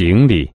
行礼。